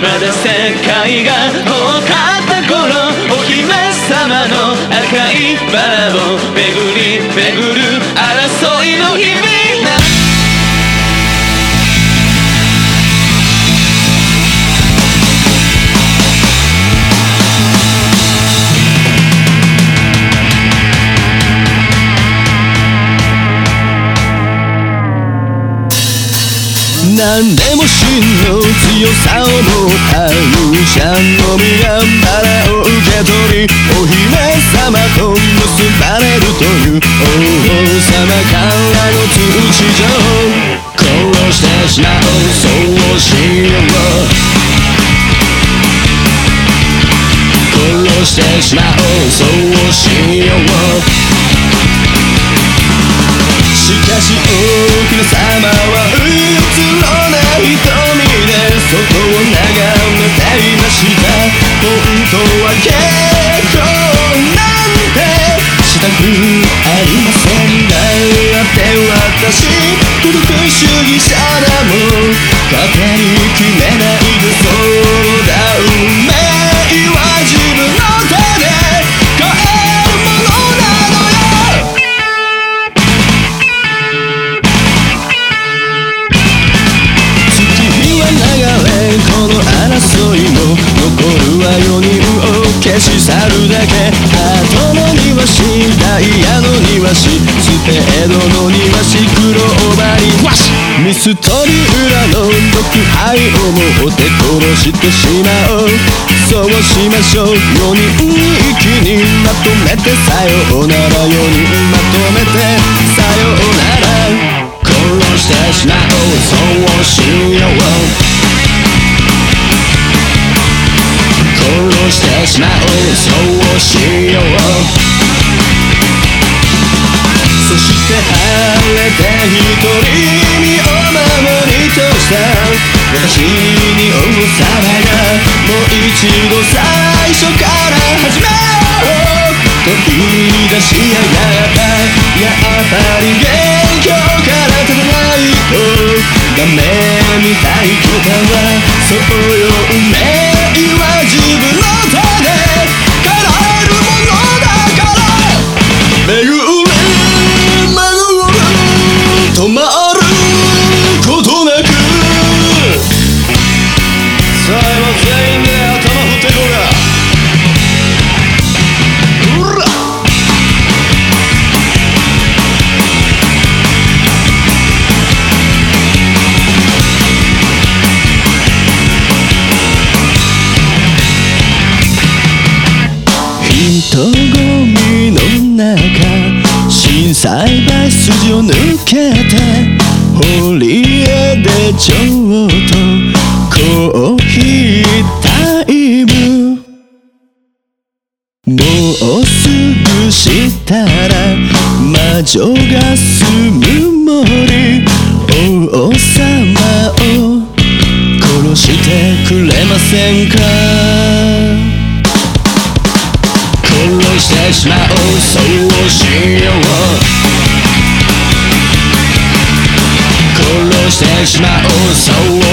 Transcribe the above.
まだ世界が何でも真の強さを持った勇者のみがバラを受け取りお姫様と結ばれるという王様からの通知状殺してしまおうそうしよう殺してしまおうそうしようしかしお姫様ありませんだって私孤独主義者だもん勝手に決めないでそうだ運命は自分の手で変えるものなのよ月日は流れこの争いも残るは4人を消し去るだけハートの庭師ダイヤの庭師スペードの庭師クローバー。ワシミストリ裏の毒杯を持って殺してしまおう。そうしましょう。4人一気にまとめてさようなら4人まとめて。さようなら殺してしまおうそうしよう。殺してしまおう。そうしよう。して晴れて一人身を守りとした私に王様がもう一度最初から始めよう。と言い出しやがった。やっぱり元凶から立たないとダメみたいとはそうよ運命人混みの中心斎橋筋を抜けて堀江でちょっとコーヒータイム。もうすぐしたら魔女が住むしまおう。そうしよう殺してしまおう。そう。